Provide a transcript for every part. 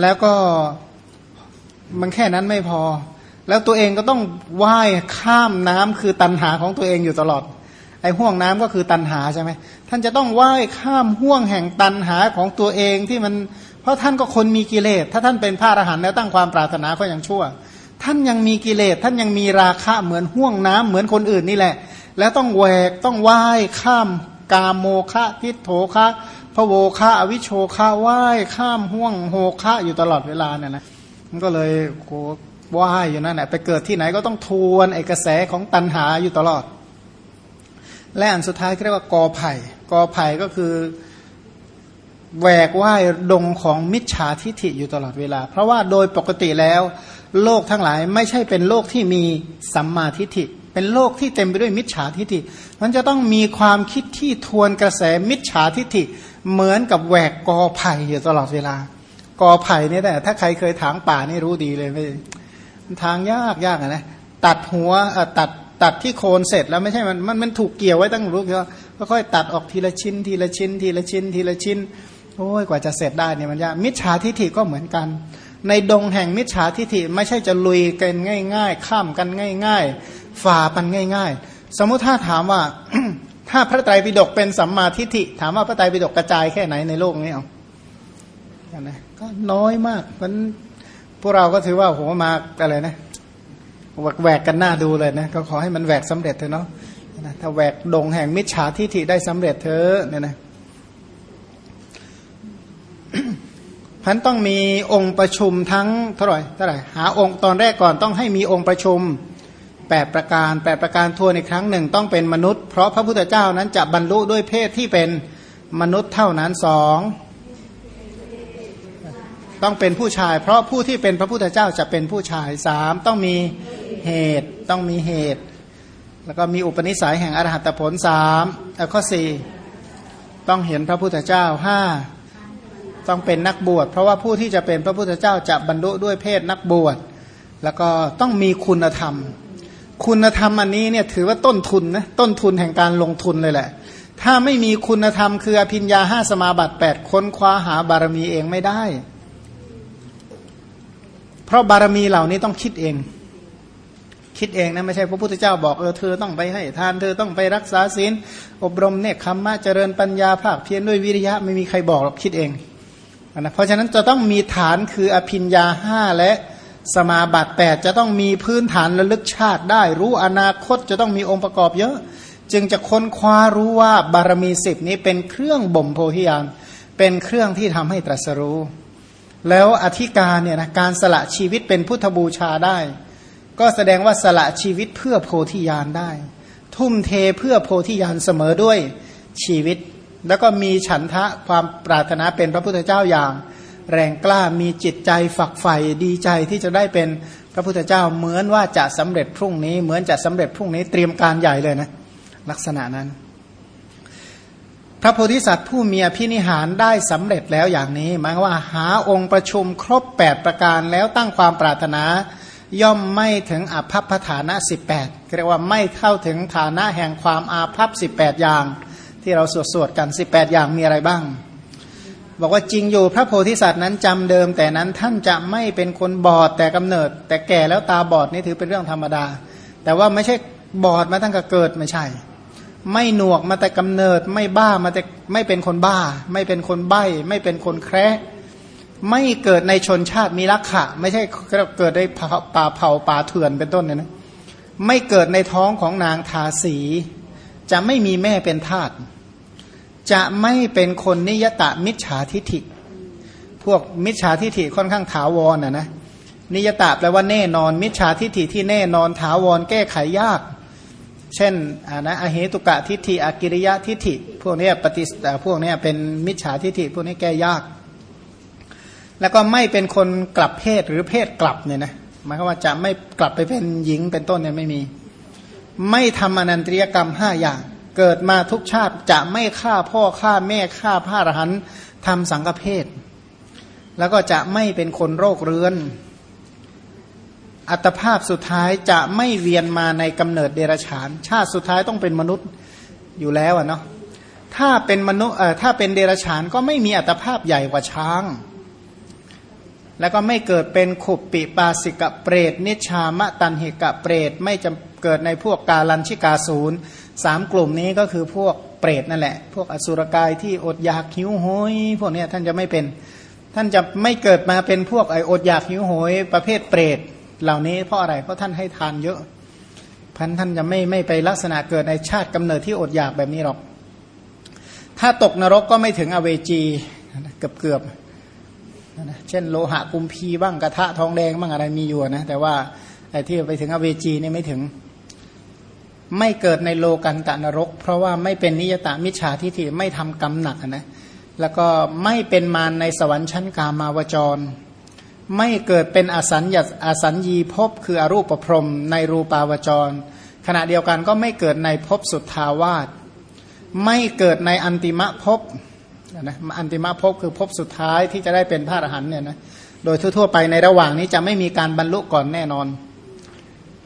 แล้วก็มันแค่นั้นไม่พอ แล้วตัวเองก็ต้องว่ายข้ามน้ำคือตันหาของตัวเองอยู่ตลอด ไอ้ห่วงน้ำก็คือตันหาใช่ไหมท่านจะต้องว่ายข้ามห่วงแห่งตันหาของตัวเองที่มัน เพราะท่านก็คนมีกิเลส ถ้าท่านเป็นพระอรหันต์แล้วตั้งความปรารถนาก็ยังชั่ว ท่านยังมีกิเลส ท่านยังมีราคะเหมือนห่วงน้ำเหมือนคนอื่นนี่แหละ แล้วต้องแหวกต้องว่ายข้ามกามโมคะทิฏโถคะ พระโวคะอวิโชคะว่ายข้ามห่วงโหคะอยู่ตลอดเวลาเนี่ยนะมันก็เลยโว่ายอยู่นั่นแหละไปเกิดที่ไหนก็ต้องทวนไอกระแสของตันหาอยู่ตลอด และอันสุดท้ายเรียกว่ากอไผ่กอไผ่ก็คือแหวกว่ายดงของมิจฉาทิฐิอยู่ตลอดเวลา เพราะว่าโดยปกติแล้ว โลกทั้งหลายไม่ใช่เป็นโลกที่มีสัมมาทิฏฐิ เป็นโลกที่เต็มไปด้วยมิจฉาทิฏฐิมันจะต้องมีความคิดที่ทวนกระแสมิจฉาทิฏฐิเหมือนกับแหวกกอไผ่อยู่ตลอดเวลา กอไผ่เนี่ยแต่ถ้าใครเคยถางป่านี่รู้ดีเลยไม่ทางยากยากนะตัดหัวตัดตัดที่โคนเสร็จแล้วไม่ใช่มันมันมันถูกเกี่ยวไว้ตั้งรู้ก็ค่อยตัดออกทีละชิ้น ทีละชิ้น ทีละชิ้น ทีละชิ้นโอ้ยกว่าจะเสร็จได้เนี่ยมันยากมิจฉาทิฏฐิก็เหมือนกัน ในดงแห่งมิจฉาทิฏฐิไม่ใช่จะลุยกันง่าย ๆ ข้ามกันง่าย ๆ ฝ่ามันง่าย ๆ สมมุติถ้าถามว่า ถ้าพระไตรปิฎกเป็นสัมมาทิฏฐิ ถามว่าพระไตรปิฎกกระจายแค่ไหนในโลกนี้เอานะก็น้อยมากมันพวกเราก็ถือว่าโหมาอะไรนะแหวกแวกกันหน้าดูเลยนะก็ขอให้มันแหวกสำเร็จเถอะเนาะถ้าแหวกดงแห่งมิจฉาทิฏฐิได้สำเร็จเถอะเนี่ยนะพันต้องมีองค์ประชุมทั้งเท่าไหร่เท่าไหร่หาองค์ตอนแรกก่อนต้องให้มีองค์ประชุม แปดประการแปดประการทวนอีกครั้งหนึ่งต้องเป็นมนุษย์ เพราะพระพุทธเจ้านั้นจะบรรลุด้วยเพศที่เป็นมนุษย์เท่านั้นสองต้องเป็นผู้ชาย เพราะผู้ที่เป็นพระพุทธเจ้าจะเป็นผู้ชายสามต้องมีเหตุต้องมีเหตุ แล้วก็มีอุปนิสัยแห่งอรหัตผลสามข้อสี่ต้องเห็นพระพุทธเจ้าห้าต้องเป็นนักบวช เพราะว่าผู้ที่จะเป็นพระพุทธเจ้าจะบรรลุด้วยเพศนักบวช แล้วก็ต้องมีคุณธรรม คุณธรรมอันนี้เนี่ยถือว่าต้นทุนนะต้นทุนแห่งการลงทุนเลยแหละ ถ้าไม่มีคุณธรรมคืออภิญญาห้าสมาบัติแปดค้นคว้าหาบารมีเองไม่ได้ เพราะบารมีเหล่านี้ต้องคิดเอง คิดเองนะไม่ใช่พระพุทธเจ้าบอกเออเธอต้องไปให้ทานเธอต้องไปรักษาศีลอบรมเนคขมมะเจริญปัญญาภาคเพียรด้วยวิริยะไม่มีใครบอกหรอกคิดเองนะเพราะฉะนั้นจะต้องมีฐานคืออภิญญาห้าและ สมาบัติแปดจะต้องมีพื้นฐานระลึกชาติได้ รู้อนาคตจะต้องมีองค์ประกอบเยอะ จึงจะค้นคว้ารู้ว่าบารมีสิบนี้เป็นเครื่องบ่มโพธิญาณเป็นเครื่องที่ทำให้ตรัสรู้ แล้วอธิการเนี่ยนะการสละชีวิตเป็นพุทธบูชาได้ ก็แสดงว่าสละชีวิตเพื่อโพธิญาณได้ ทุ่มเทเพื่อโพธิญาณเสมอด้วยชีวิต แล้วก็มีฉันทะความปรารถนาเป็นพระพุทธเจ้าอย่าง แรงกล้ามีจิตใจฝักใฝ่ดีใจที่จะได้เป็นพระพุทธเจ้าเหมือนว่าจะสำเร็จพรุ่งนี้ เหมือนจะสำเร็จพรุ่งนี้เตรียมการใหญ่เลยนะ ลักษณะนั้น พระโพธิสัตว์ผู้มีอภินิหารได้สำเร็จแล้วอย่างนี้หมายว่าหาองค์ประชุมครบ 8 ประการแล้วตั้งความปรารถนา ย่อมไม่ถึงอภัพฐานะ 18เรียกว่าไม่เข้าถึงฐานะแห่งความอาภัพ18 อย่าง ที่เราสวดสวดกัน 18 อย่างมีอะไรบ้าง บอกว่าจริงอยู่พระโพธิสัตว์นั้นจำเดิม แต่นั้นท่านจะไม่เป็นคนบอดแต่กำเนิด แต่แก่แล้วตาบอดนี่ถือเป็นเรื่องธรรมดา แต่ว่าไม่ใช่บอดมาตั้งแต่เกิดไม่ใช่ ไม่หนวกมาแต่กำเนิด ไม่บ้ามาแต่ไม่เป็นคนบ้า ไม่เป็นคนใบ้ ไม่เป็นคนแคร์ไม่เกิดในชนชาติมีลักขะ ไม่ใช่เกิดในป่าเผาป่าเถื่อนเป็นต้นเนี่ยนะไม่เกิดในท้องของนางทาสี จะไม่มีแม่เป็นทาส จะไม่เป็นคนนิยตะมิจฉาทิฐิ พวกมิจฉาทิฐิค่อนข้างถาวรนะนะนิยตะแปลว่าแน่นอน มิจฉาทิฐิที่แน่นอนถาวรแก้ไขยาก เช่นอ่านะอเหตุกะทิฐิอากิริยะทิฐิ พวกนี้ปฏิพวกนี้เป็นมิจฉาทิฐิพวกนี้แก้ยาก แล้วก็ไม่เป็นคนกลับเพศหรือเพศกลับเนี่ยนะหมายความว่าจะไม่กลับไปเป็นหญิงเป็นต้นเนี่ยไม่มี ไม่ทำอนันตริยกรรมห้าอย่าง เกิดมาทุกชาติจะไม่ฆ่าพ่อฆ่าแม่ฆ่าพระอรหันต์ทำสังฆเพศ แล้วก็จะไม่เป็นคนโรคเรื้อน อัตภาพสุดท้ายจะไม่เวียนมาในกำเนิดเดรัจฉาน ชาติสุดท้ายต้องเป็นมนุษย์อยู่แล้วอะเนาะถ้าเป็นมนุษย์ถ้าเป็นเดรัจฉานก็ไม่มีอัตภาพใหญ่กว่าช้าง แล้วก็ไม่เกิดเป็นขุปปิปาสิกะเปรต นิชามะตันหิกะเปรต ไม่จะเกิดในพวกกาลันชิกาศูนย์ สามกลุ่มนี้ก็คือพวกเปรตนั่นแหละ พวกอสุรกายที่อดอยากหิวโหยพวกนี้ท่านจะไม่เป็น ท่านจะไม่เกิดมาเป็นพวกไออดอยากหิวโหย ประเภทเปรตเหล่านี้เพราะอะไรเพราะท่านให้ทานเยอะพันท่านจะไม่ไม่ไปลักษณะเกิดในชาติกำเนิดที่อดอยากแบบนี้หรอก ถ้าตกนรกก็ไม่ถึงอเวจีเกือบเกือบเช่นโลหะกุมพีบ้างกระทะทองแดงบ้างอะไรมีอยู่นะแต่ว่าไอ้ที่ไปถึงอเวจีนี่ไม่ถึง ไม่เกิดในโลกันตะนรก เพราะว่าไม่เป็นนิยตามิจฉาทิฏฐิไม่ทำกรรมหนักนะแล้วก็ไม่เป็นมารในสวรรค์ชั้นกามาวจร ไม่เกิดเป็นอสัญญาอสัญญีภพคืออรูปประพรมในรูปาวจร ขณะเดียวกันก็ไม่เกิดในภพสุทธาวาสไม่เกิดในอันติมะภพนะอันติมาภพคือภพสุดท้ายที่จะได้เป็นพระอรหันต์เนี่ยนะโดยทั่วๆไปในระหว่างนี้จะไม่มีการบรรลุก่อนแน่นอน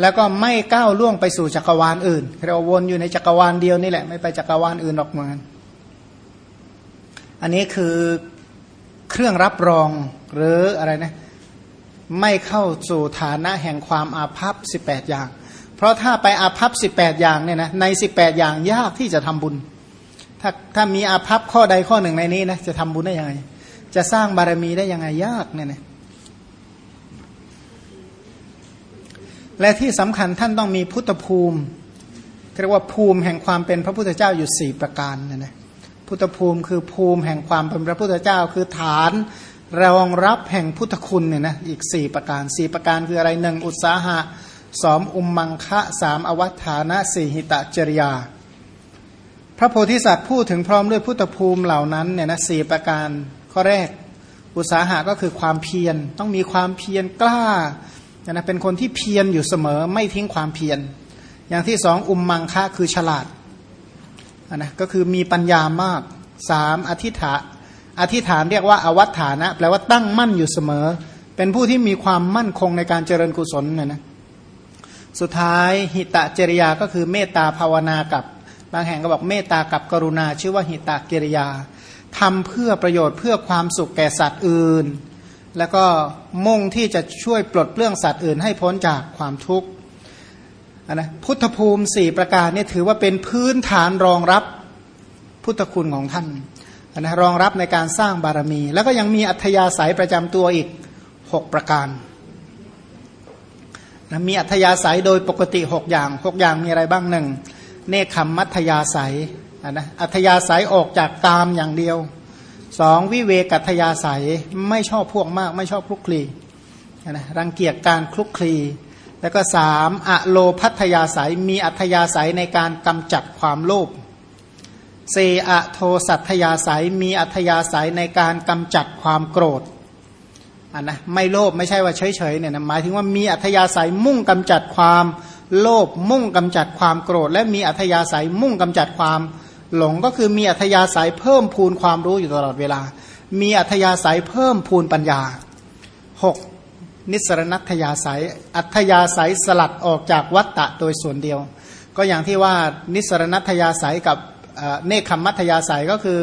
แล้วก็ไม่ก้าวล่วงไปสู่จักรวาลอื่นเราวนอยู่ในจักรวาลเดียวนี่แหละไม่ไปจักรวาลอื่นออกมา อันนี้คือเครื่องรับรองหรืออะไรนะไม่เข้าสู่ฐานะแห่งความอาภัพสิบแปดอย่าง เพราะถ้าไปอาภัพสิบแปดอย่างเนี่ยนะในสิบแปดอย่างยากที่จะทำบุญ ถ้าถ้ามีอาภัพข้อใดข้อหนึ่งในนี้นะจะทำบุญได้ยังไง จะสร้างบารมีได้ยังไงยากเนี่ยนะ และที่สำคัญท่านต้องมีพุทธภูมิเรียกว่าภูมิแห่งความเป็นพระพุทธเจ้าอยู่สี่ประการนะนะพุทธภูมิคือภูมิแห่งความเป็นพระพุทธเจ้า คือฐานรองรับแห่งพุทธคุณเนี่ยนะอีกสี่ประการสี่ประการคืออะไรหนึ่งอุตสาหะสองอุมมังคะสามอวัฏฐานะสี่หิตะจริยา พระโพธิสัตว์พูดถึงพร้อมด้วยพุทธภูมิเหล่านั้นเนี่ยนะสี่ประการข้อแรกอุตสาหะก็คือความเพียรต้องมีความเพียรกล้า นะเป็นคนที่เพียรอยู่เสมอไม่ทิ้งความเพียร อย่างที่สองอุมมังคะคือฉลาดนะก็คือมีปัญญามากสามอธิษฐานอธิษฐานเรียกว่าอวัฏฐานะ แปลว่าตั้งมั่นอยู่เสมอ เป็นผู้ที่มีความมั่นคงในการเจริญกุศลนี่ยนะสุดท้ายหิตะจริยาก็คือเมตตาภาวนากับบางแห่งก็บอกเมตตากับกรุณา ชื่อว่าหิตากิริยาทำเพื่อประโยชน์เพื่อความสุขแก่สัตว์อื่น แล้วก็มุ่งที่จะช่วยปลดเปลื้องสัตว์อื่นให้พ้นจากความทุกข์นะพุทธภูมิสี่ประการนี่ถือว่าเป็นพื้นฐานรองรับพุทธคุณของท่านนะรองรับในการสร้างบารมี แล้วก็ยังมีอัธยาศัยประจำตัวอีกหกประการนะมีอัธยาศัยโดยปกติหกอย่างหกอย่างมีอะไรบ้างหนึ่งเนคขมมัธยาศัยนะอัธยาศัยออกจากตามอย่างเดียว สองวิเวกัตยาศัยไม่ชอบพวกมาก ไม่ชอบคลุกคลีนะรังเกียจการคลุกคลี แล้วก็สามอะโลพัทยาศัยมีอัธยาศัยในการกำจัดความโลภเซอะโทสัตยาศัยมีอัธยาศัยในการกำจัดความโกรธอันนะไม่โลภไม่ใช่ว่าเฉยๆเนี่ยนะหมายถึงว่ามีอัธยาศัยมุ่งกำจัดความโลภมุ่งกำจัดความโกรธ และมีอัธยาศัยมุ่งกำจัดความ หลงก็คือมีอัธยาศัยเพิ่มพูนความรู้อยู่ตลอดเวลา มีอัธยาศัยเพิ่มพูนปัญญา 6. นิสรณัตยาศัย อัธยาศัยสลัดออกจากวัตตะโดยส่วนเดียว ก็อย่างที่ว่านิสรณัตยาศัยกับเนคขมัตยาศัยก็คือ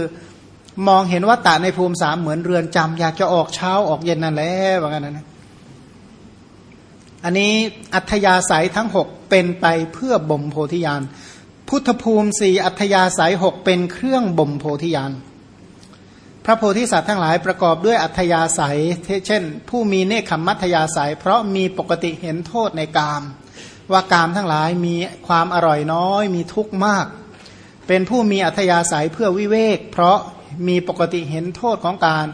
มองเห็นวัตตะในภูมิสามเหมือนเรือนจำอยากจะออกเช้าออกเย็นนั่นแหละว่างั้นนะอันนี้อัธยาศัยทั้งหกเป็นไปเพื่อบ่มโพธิญาณ พุทธภูมิสี่อัธยาศัยหกเป็นเครื่องบ่มโพธิญาณพระโพธิสัตว์ทั้งหลายประกอบด้วยอัธยาศัย เช่น ผู้มีเนคขมัธยาศัย เพราะมีปกติเห็นโทษในกาม ว่ากามทั้งหลายมีความอร่อยน้อย มีทุกข์มาก เป็นผู้มีอัธยาศัยเพื่อวิเวก เพราะมีปกติเห็นโทษของการ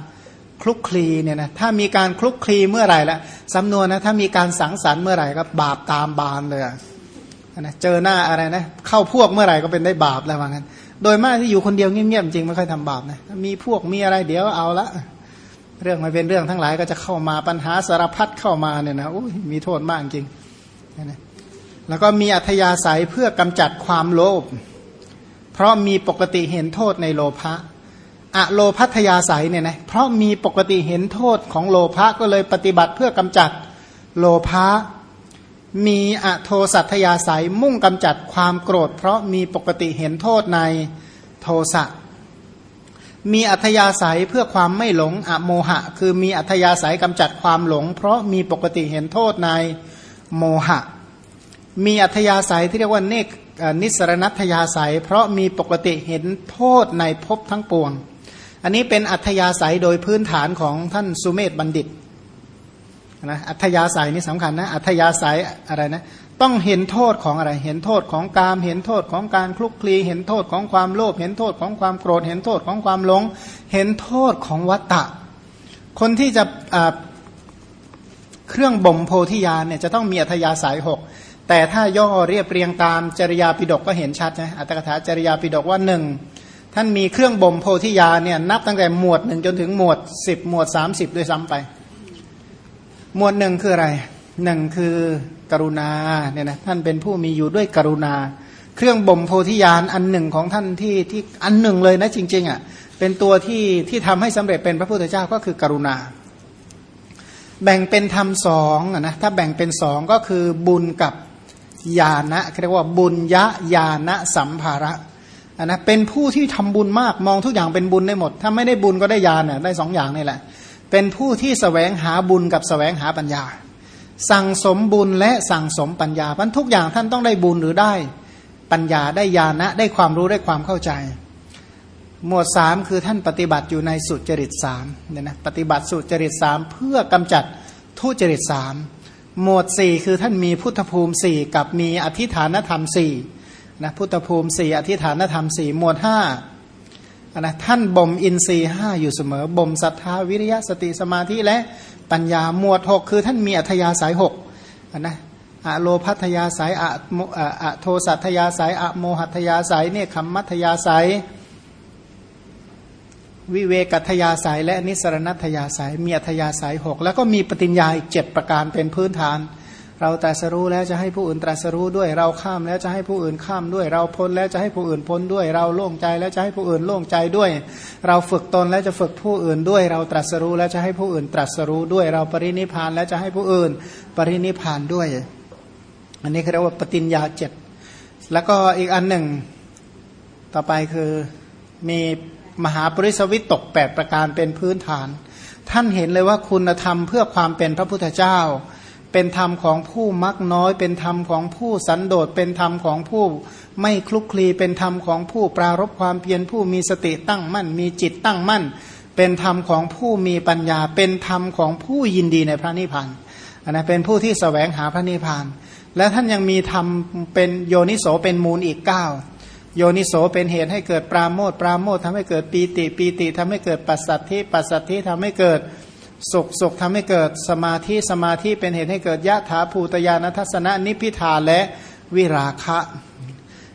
คลุกคลีเนี่ยนะถ้ามีการคลุกคลีเมื่อไหร่ละสำนวนนะถ้ามีการสังสรรค์เมื่อไหร่ก็บาปตามบานเลย นะเจอหน้าอะไรนะ เข้าพวกเมื่อไหร่ก็เป็นได้บาปแล้วว่างั้น โดยมากที่อยู่คนเดียวเงียบๆจริงไม่ค่อยทำบาปนะมีพวกมีอะไรเดี๋ยวเอาละเรื่องมันเป็นเรื่องทั้งหลายก็จะเข้ามาปัญหาสารพัดเข้ามาเนี่ยนะมีโทษมากจริงนะแล้วก็มีอัธยาศัยเพื่อกำจัดความโลภเพราะมีปกติเห็นโทษในโลภะอะโลพัทยาศัยเนี่ยนะเพราะมีปกติเห็นโทษของโลภะก็เลยปฏิบัติเพื่อกำจัดโลภะ มีอโทสัทยาศัยมุ่งกำจัดความโกรธ เพราะมีปกติเห็นโทษในโทสะมีอัธยาศัยเพื่อความไม่หลงอโมหะ คือมีอัธยาศัยกำจัดความหลง เพราะมีปกติเห็นโทษในโมหะ มีอัธยาศัยที่เรียกว่าเนกนิสรณัตยาศัย เพราะมีปกติเห็นโทษในภพทั้งปวง อันนี้เป็นอัธยาศัยโดยพื้นฐานของท่านสุเมธบัณฑิต นะอัธยาศัยนี่สำคัญนะอัธยาศัยอะไรนะต้องเห็นโทษของอะไร เห็นโทษของกาม เห็นโทษของการคลุกคลี เห็นโทษของความโลภ เห็นโทษของความโกรธ เห็นโทษของความหลง เห็นโทษของวัตตะ คนที่จะเครื่องบ่มโพธิญาณเนี่ยจะต้องมีอัธยาศัยหก แต่ถ้าย่อเรียบเรียงตามจริยาปิดกก็เห็นชัดนะ อัตถกถาจริยาปิดกว่าหนึ่งท่านมีเครื่องบ่มโพธิญาณเนี่ยนับตั้งแต่หมวดหนึ่งจนถึงหมวดสิบหมวดสามสิบด้วยซ้ำไป หมวดหนึ่งคืออะไรหนึ่งคือกรุณาเนี่ยนะท่านเป็นผู้มีอยู่ด้วยกรุณา เครื่องบ่มโพธิญาณอันหนึ่งของท่านที่ที่อันหนึ่งเลยนะจริงๆอะเป็นตัวที่ที่ทำให้สำเร็จเป็นพระพุทธเจ้าก็คือกรุณา แบ่งเป็นธรรมสองนะถ้าแบ่งเป็นสองก็คือบุญกับญาณะเรียกว่าบุญยะญาณสัมภาระนนะเป็นผู้ที่ทำบุญมากมองทุกอย่างเป็นบุญได้หมด ถ้าไม่ได้บุญก็ได้ญาณเนี่ยได้สองอย่างนี่แหละ เป็นผู้ที่สแสวงหาบุญกับสแสวงหาปัญญา สั่งสมบุญและสั่งสมปัญญาพันทุกอย่างท่านต้องได้บุญหรือได้ปัญญาได้ญาณะได้ความรู้ได้ความเข้าใจ หมวดสามคือท่านปฏิบัติอยู่ในสุจริตสามเนี่ยนะปฏิบัติสุจริตสามเพื่อกำจัดทุจริตสามหมวดสี่คือท่านมีพุทธภูมิสี่กับมีอธิฐานธรรมสี่นะพุทธภูมิสี่อธิฐานธรรมสี่หมวดห้า นะท่านบ่มอินทรีห้าอยู่เสมอบ่มศรัทธาวิริยะสติสมาธิและปัญญาหมวดหกคือท่านมีอัธยาศัยหกนะอะโลพัทยาสายอะอะโทสัทยาสายอะโมหัทยาสายเนี่ยคำมัทยาสายวิเวกัทยาสายและนิสรณัทยาสายมีอัธยาสายหกแล้วก็มีปฏิญญาอีกเจ็ดประการเป็นพื้นฐาน เราตรัสรู้แล้วจะให้ผู้อื่นตรัสรู้ด้วย เราข้ามแล้วจะให้ผู้อื่นข้ามด้วย เราพ้นแล้วจะให้ผู้อื่นพ้นด้วย เราโล่งใจแล้วจะให้ผู้อื่นโล่งใจด้วย เราฝึกตนแล้วจะฝึกผู้อื่นด้วย เราตรัสรู้แล้วจะให้ผู้อื่นตรัสรู้ด้วย เราปรินิพานแล้วจะให้ผู้อื่น ปรินิพานด้วย อันนี้เขาเรียกว่าปฏิญญาเจ็ดแล้วก็อีกอันหนึ่ง ต่อไปคือมีมหาปริสวิตตกแปดประการเป็นพื้นฐาน ท่านเห็นเลยว่าคุณธรรมเพื่อความเป็นพระพุทธเจ้า เป็นธรรมของผู้มักน้อย เป็นธรรมของผู้สันโดษเป็นธรรมของผู้ ไม่คลุกคลีเป็นธรรมของผู้ปรารบความเพียรผู้มีสติตั้งมั่น มีจิตตั้งมั่น เป็นธรรมของผู้มีปัญญา เป็นธรรมของผู้ยินดีในพระนิพพานอันนะเป็นผู้ที่สแสวงหาพระนิพพาน และท่านยังมีธรรมเป็นโยนิโสเป็นมูลอีกเก้าโยนิโสเป็นเหตุให้เกิดปราโมทปราโมททำให้เกิดปีติปีติทำให้เกิดปัสสัทธิปัสสัทธิทำให้เกิด สุขสุขทำให้เกิดสมาธิสมาธิเป็นเหตุให้เกิดยะถาภูตยานัทัศนะนิพิทาและวิราคะ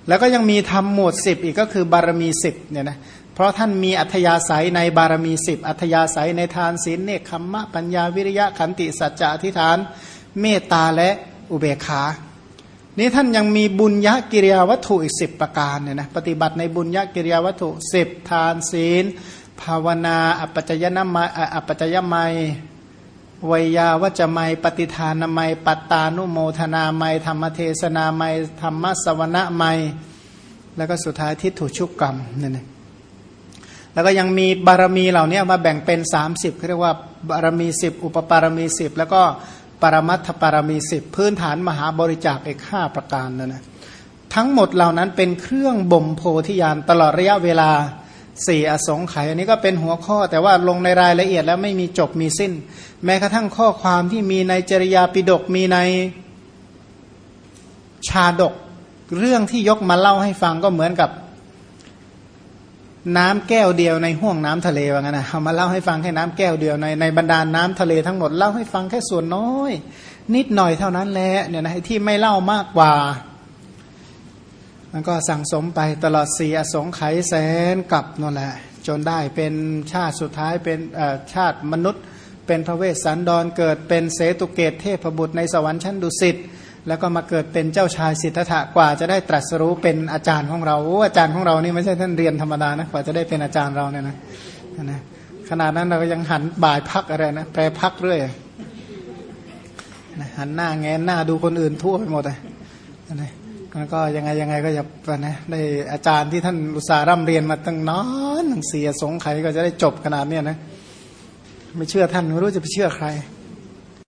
แล้วก็ยังมีธรรมหมวดสิบอีกก็คือบารมีสิบเนี่ยนะเพราะท่านมีอัธยาศัยในบารมีสิบอัธยาศัยในทานศีลเนคขมมะปัญญาวิริยะขันติสัจจะอธิษฐาน เมตตาและอุเบกขานี้ท่านยังมีบุญญากิริยาวัตถุอีกสิบประการเนี่ยนะปฏิบัติในบุญญากิริยาวัตถุสิบทานศีล ภาวนาอปัจจยนามัยอปัจจยมัยวยาวจมัย ปฏิทานามัย ปัตตานุโมทนาไมธรรมเทศนาไมธรรมสวนะไมแล้วก็สุดท้ายทิฏฐุชุกกรรมนี่นะแล้วก็ยังมีบารมีเหล่านี้มาแบ่งเป็น 30เรียกว่าบารมีสิบอุปปารมีสิบแล้วก็ปรมัตถปารมีสิบพื้นฐานมหาบริจาคอีกห้าประการนั่นนะทั้งหมดเหล่านั้นเป็นเครื่องบ่มโพธิญาณตลอดระยะเวลา สี่อสงไขยอันนี้ก็เป็นหัวข้อแต่ว่าลงในรายละเอียดแล้วไม่มีจบมีสิ้น แม้กระทั่งข้อความที่มีในจริยาปิดกมีในชาดก เรื่องที่ยกมาเล่าให้ฟังก็เหมือนกับน้ำแก้วเดียวในห่วงน้ำทะเลว่างั้นนะเอามาเล่าให้ฟังแค่น้ำแก้วเดียวในในบรรดาน้ำทะเลทั้งหมดเล่าให้ฟังแค่ส่วนน้อย นิดหน่อยเท่านั้นแหละเนี่ยนะที่ไม่เล่ามากกว่า มันก็สั่งสมไปตลอดสี่อสงไขยแสนกับนั่นแหละ จนได้เป็นชาติสุดท้ายเป็นชาติมนุษย์ เป็นพระเวสสันดรเกิดเป็นเสตุเกตเทพบุตรในสวรรค์ชั้นดุสิตแล้วก็มาเกิดเป็นเจ้าชายสิทธัตถะกว่าจะได้ตรัสรู้เป็นอาจารย์ของเราอาจารย์ของเรานี่ไม่ใช่ท่านเรียนธรรมดานะกว่าจะได้เป็นอาจารย์เราเนี่ยนะนะขนาดนั้นเราก็ยังหันบ่ายพักอะไรนะแปรพักเรื่อยหันหน้าแงนหน้าดูคนอื่นทั่วไปหมดเลยนะ แล้วก็ยังไงยังไงก็อย่านะได้อาจารย์ที่ท่านอุตสาห์ร่ำเรียนมาตั้งนานหนังเสียสงไขก็จะได้จบขนาดเนี้ยนะ ไม่เชื่อท่านไม่รู้จะไปเชื่อใคร